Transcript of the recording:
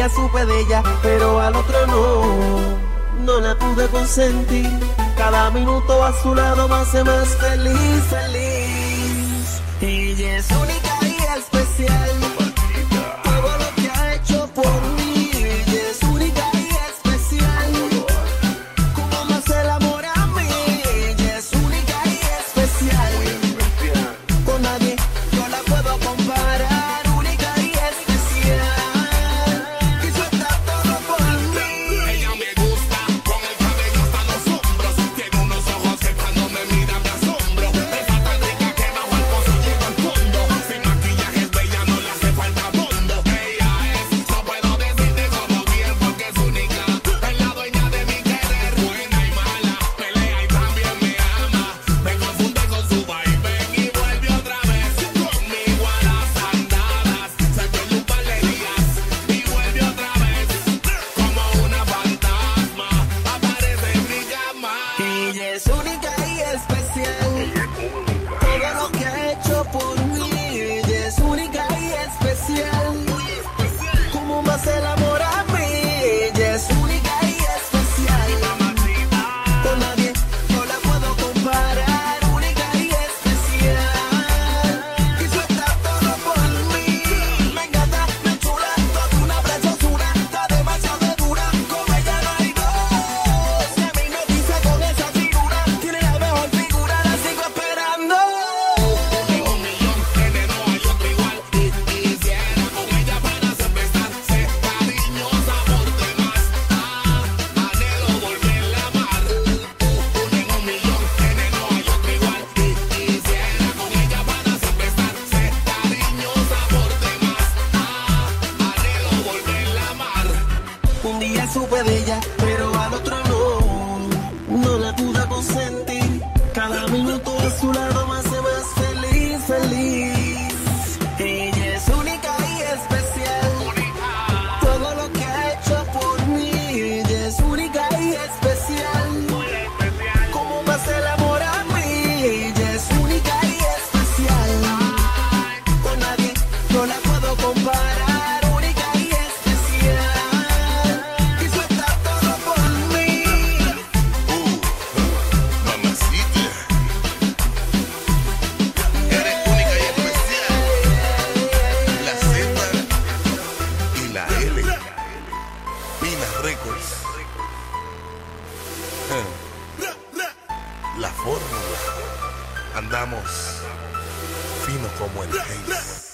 día supe de ella, pero al otro no, no la pude consentir. Cada minuto a su lado me hace más feliz, feliz. Ella es única y especial. eso fue de ella, pero al otro no, no la pude consentir. Cada minuto es una andamos fino como el Hayes.